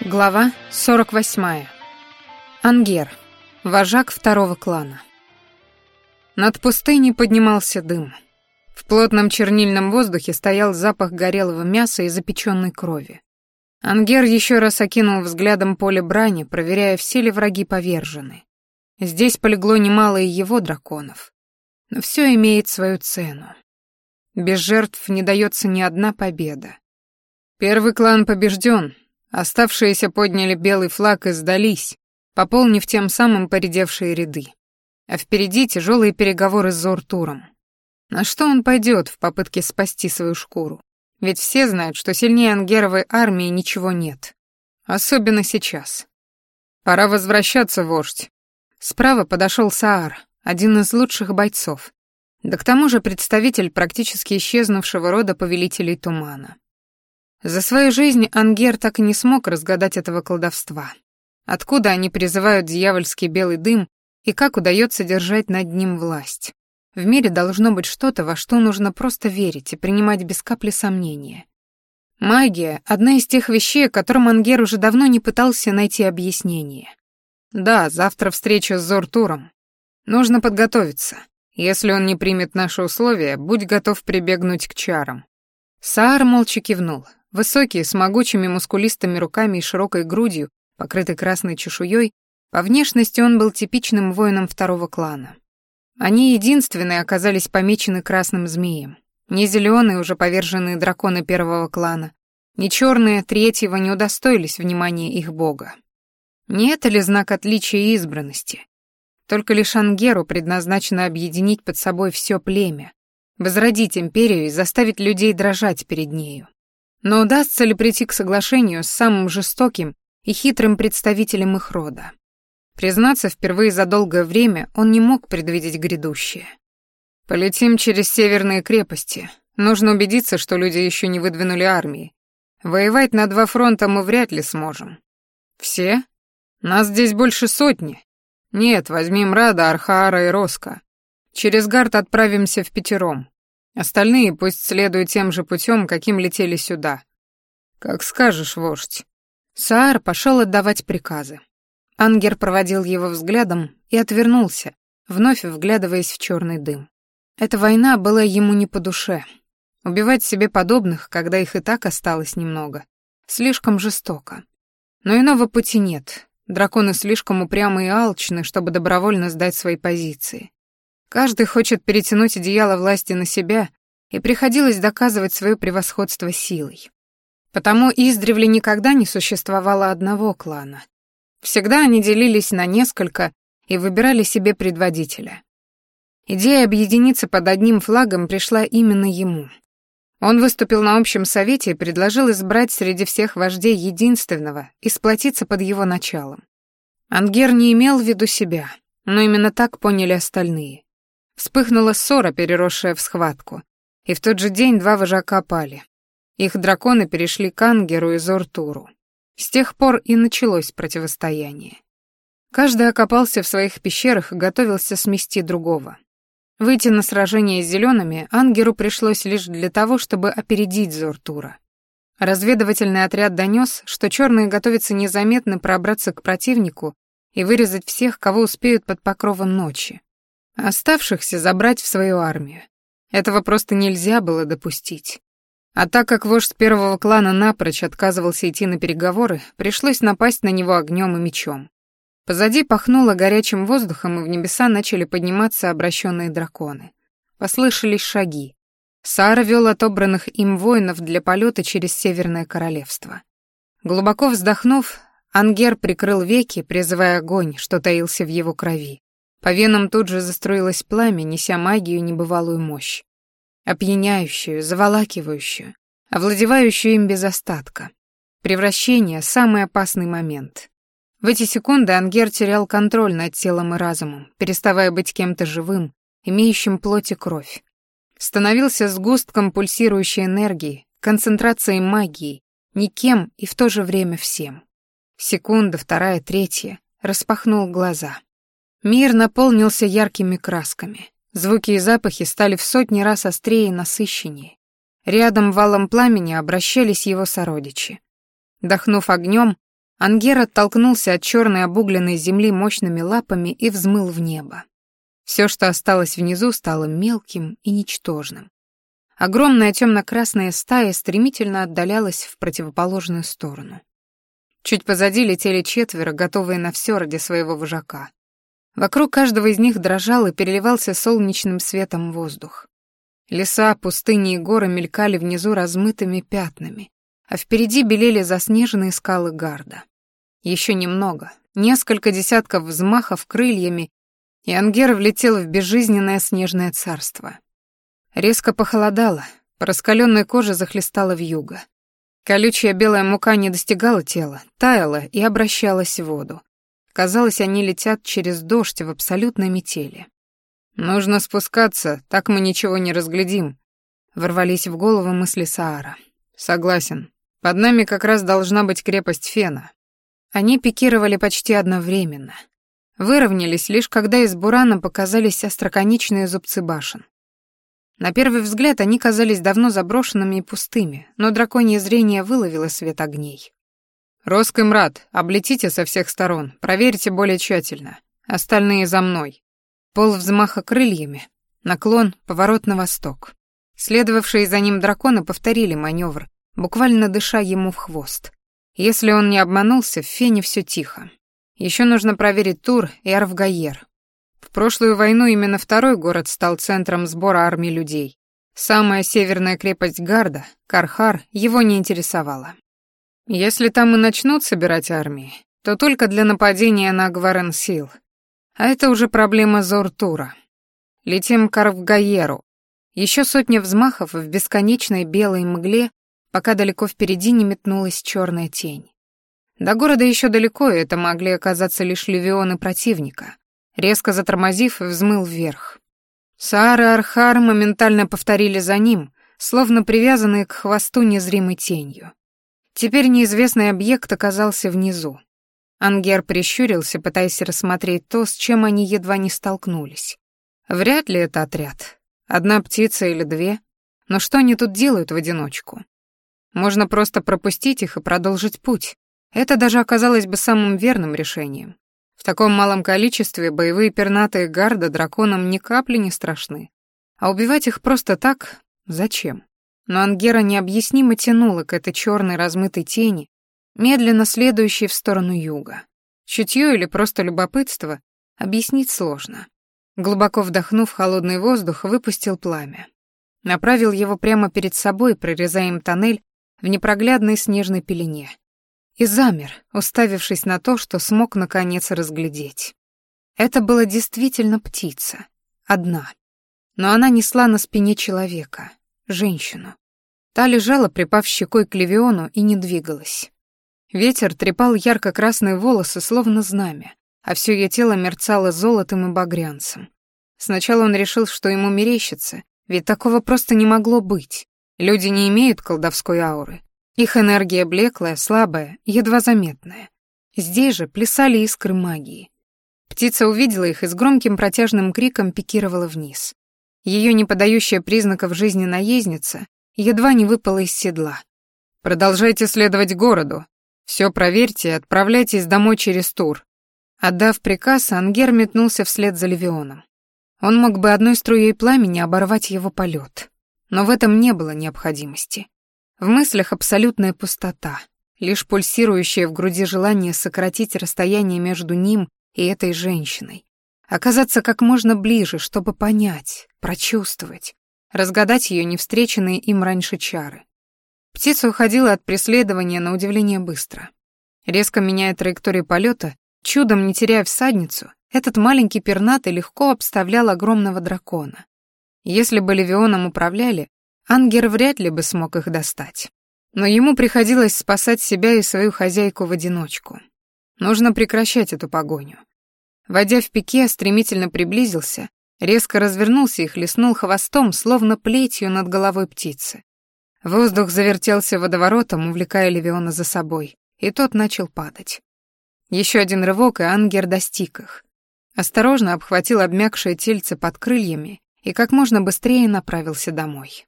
Глава 48. Ангер, вожак второго клана. Над пустыней поднимался дым. В плотном чернильном воздухе стоял запах горелого мяса и запеченной крови. Ангер еще раз окинул взглядом поле брани, проверяя, все ли враги повержены. Здесь полегло немало и его драконов. Но все имеет свою цену. Без жертв не дается ни одна победа. Первый клан побежден, Оставшиеся подняли белый флаг и сдались, пополнив тем самым поредевшие ряды. А впереди тяжелые переговоры с Зортуром. На что он пойдет в попытке спасти свою шкуру? Ведь все знают, что сильнее ангеровой армии ничего нет. Особенно сейчас. Пора возвращаться, вождь. Справа подошел Саар, один из лучших бойцов. Да к тому же представитель практически исчезнувшего рода повелителей тумана. За свою жизнь Ангер так и не смог разгадать этого колдовства. Откуда они призывают дьявольский белый дым и как удается держать над ним власть. В мире должно быть что-то, во что нужно просто верить и принимать без капли сомнения. Магия — одна из тех вещей, которым Ангер уже давно не пытался найти объяснение. Да, завтра встреча с Зортуром. Нужно подготовиться. Если он не примет наши условия, будь готов прибегнуть к чарам. Саар молча кивнул. Высокий, с могучими мускулистыми руками и широкой грудью, покрытый красной чешуей, по внешности он был типичным воином второго клана. Они единственные оказались помечены красным змеем. Не зеленые, уже поверженные драконы первого клана, ни черные третьего не удостоились внимания их бога. Не это ли знак отличия и избранности? Только лишь Ангеру предназначено объединить под собой все племя, возродить империю и заставить людей дрожать перед нею. Но удастся ли прийти к соглашению с самым жестоким и хитрым представителем их рода? Признаться, впервые за долгое время он не мог предвидеть грядущее. «Полетим через северные крепости. Нужно убедиться, что люди еще не выдвинули армии. Воевать на два фронта мы вряд ли сможем». «Все? Нас здесь больше сотни. Нет, возьмем Рада, Архаара и Роска. Через Гард отправимся в пятером. Остальные пусть следуют тем же путем, каким летели сюда. Как скажешь, вождь. Саар пошел отдавать приказы. Ангер проводил его взглядом и отвернулся, вновь вглядываясь в черный дым. Эта война была ему не по душе. Убивать себе подобных, когда их и так осталось немного, слишком жестоко. Но иного пути нет. Драконы слишком упрямы и алчны, чтобы добровольно сдать свои позиции. Каждый хочет перетянуть одеяло власти на себя, и приходилось доказывать свое превосходство силой. Потому издревле никогда не существовало одного клана. Всегда они делились на несколько и выбирали себе предводителя. Идея объединиться под одним флагом пришла именно ему. Он выступил на общем совете и предложил избрать среди всех вождей единственного и сплотиться под его началом. Ангер не имел в виду себя, но именно так поняли остальные. Вспыхнула ссора, переросшая в схватку. И в тот же день два вожака пали. Их драконы перешли к Ангеру и Зортуру. С тех пор и началось противостояние. Каждый окопался в своих пещерах и готовился смести другого. Выйти на сражение с зелеными Ангеру пришлось лишь для того, чтобы опередить Зортура. Разведывательный отряд донес, что черные готовятся незаметно пробраться к противнику и вырезать всех, кого успеют под покровом ночи оставшихся забрать в свою армию. Этого просто нельзя было допустить. А так как вождь первого клана напрочь отказывался идти на переговоры, пришлось напасть на него огнем и мечом. Позади пахнуло горячим воздухом, и в небеса начали подниматься обращенные драконы. Послышались шаги. Сара вел отобранных им воинов для полета через Северное Королевство. Глубоко вздохнув, Ангер прикрыл веки, призывая огонь, что таился в его крови. По венам тут же застроилось пламя, неся магию небывалую мощь. Опьяняющую, заволакивающую, овладевающую им без остатка. Превращение — самый опасный момент. В эти секунды Ангер терял контроль над телом и разумом, переставая быть кем-то живым, имеющим плоть и кровь. Становился сгустком пульсирующей энергии, концентрацией магии, никем и в то же время всем. Секунда, вторая, третья, распахнул глаза. Мир наполнился яркими красками. Звуки и запахи стали в сотни раз острее и насыщеннее. Рядом валом пламени обращались его сородичи. Дохнув огнем, Ангер оттолкнулся от черной обугленной земли мощными лапами и взмыл в небо. Все, что осталось внизу, стало мелким и ничтожным. Огромная темно-красная стая стремительно отдалялась в противоположную сторону. Чуть позади летели четверо, готовые на все ради своего вожака. Вокруг каждого из них дрожал и переливался солнечным светом воздух. Леса, пустыни и горы мелькали внизу размытыми пятнами, а впереди белели заснеженные скалы Гарда. Еще немного, несколько десятков взмахов крыльями, и Ангер влетел в безжизненное снежное царство. Резко похолодало, по раскаленной коже захлестало вьюга. Колючая белая мука не достигала тела, таяла и обращалась в воду. Казалось, они летят через дождь в абсолютной метели. «Нужно спускаться, так мы ничего не разглядим», — ворвались в голову мысли Саара. «Согласен. Под нами как раз должна быть крепость Фена». Они пикировали почти одновременно. Выровнялись лишь когда из бурана показались остроконечные зубцы башен. На первый взгляд они казались давно заброшенными и пустыми, но драконье зрение выловило свет огней. «Роск и Мрат, облетите со всех сторон, проверьте более тщательно. Остальные за мной». Пол взмаха крыльями, наклон, поворот на восток. Следовавшие за ним драконы повторили маневр, буквально дыша ему в хвост. Если он не обманулся, в Фене все тихо. Еще нужно проверить Тур и Арвгаер. В прошлую войну именно второй город стал центром сбора армий людей. Самая северная крепость Гарда, Кархар, его не интересовала. Если там и начнут собирать армии, то только для нападения на Гваренсил. А это уже проблема Зортура. Летим к Арвгаеру. Еще сотня взмахов в бесконечной белой мгле, пока далеко впереди не метнулась черная тень. До города еще далеко, и это могли оказаться лишь левионы противника. Резко затормозив, взмыл вверх. Саар и Архар моментально повторили за ним, словно привязанные к хвосту незримой тенью. Теперь неизвестный объект оказался внизу. Ангер прищурился, пытаясь рассмотреть то, с чем они едва не столкнулись. Вряд ли это отряд. Одна птица или две. Но что они тут делают в одиночку? Можно просто пропустить их и продолжить путь. Это даже оказалось бы самым верным решением. В таком малом количестве боевые пернатые гарда драконам ни капли не страшны. А убивать их просто так зачем? Но Ангера необъяснимо тянула к этой черной размытой тени, медленно следующей в сторону юга. Чутье или просто любопытство объяснить сложно. Глубоко вдохнув холодный воздух, выпустил пламя. Направил его прямо перед собой, прорезая им тоннель в непроглядной снежной пелене и замер, уставившись на то, что смог наконец разглядеть. Это была действительно птица, одна. Но она несла на спине человека, женщину. Та лежала, припав щекой к Левиону, и не двигалась. Ветер трепал ярко-красные волосы, словно знамя, а все ее тело мерцало золотым и багрянцем. Сначала он решил, что ему мерещится, ведь такого просто не могло быть. Люди не имеют колдовской ауры, их энергия блеклая, слабая, едва заметная. Здесь же плясали искры магии. Птица увидела их и с громким протяжным криком пикировала вниз. Ее не подающая признаков жизни наездница едва не выпала из седла. «Продолжайте следовать городу. Все проверьте и отправляйтесь домой через тур». Отдав приказ, Ангер метнулся вслед за Левионом. Он мог бы одной струей пламени оборвать его полет, но в этом не было необходимости. В мыслях абсолютная пустота, лишь пульсирующее в груди желание сократить расстояние между ним и этой женщиной. Оказаться как можно ближе, чтобы понять, прочувствовать, разгадать ее невстреченные им раньше чары. Птица уходила от преследования на удивление быстро. Резко меняя траекторию полета, чудом не теряя всадницу, этот маленький пернатый легко обставлял огромного дракона. Если бы Левионом управляли, Ангер вряд ли бы смог их достать. Но ему приходилось спасать себя и свою хозяйку в одиночку. Нужно прекращать эту погоню. Войдя в пике, стремительно приблизился, резко развернулся и хлестнул хвостом, словно плетью над головой птицы. Воздух завертелся водоворотом, увлекая Левиона за собой, и тот начал падать. Еще один рывок, и Ангер достиг их. Осторожно обхватил обмякшее тельце под крыльями и как можно быстрее направился домой.